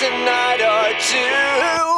waste a night or two.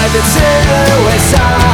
by the two